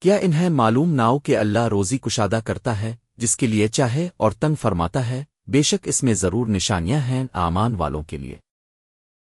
کیا انہیں معلوم ناؤ کہ اللہ روزی کشادہ کرتا ہے، جس کے لیے چاہے اور تنگ فرماتا ہے؟ بے شک اس میں ضرور نشانیاں ہیں آمان والوں کے لیے۔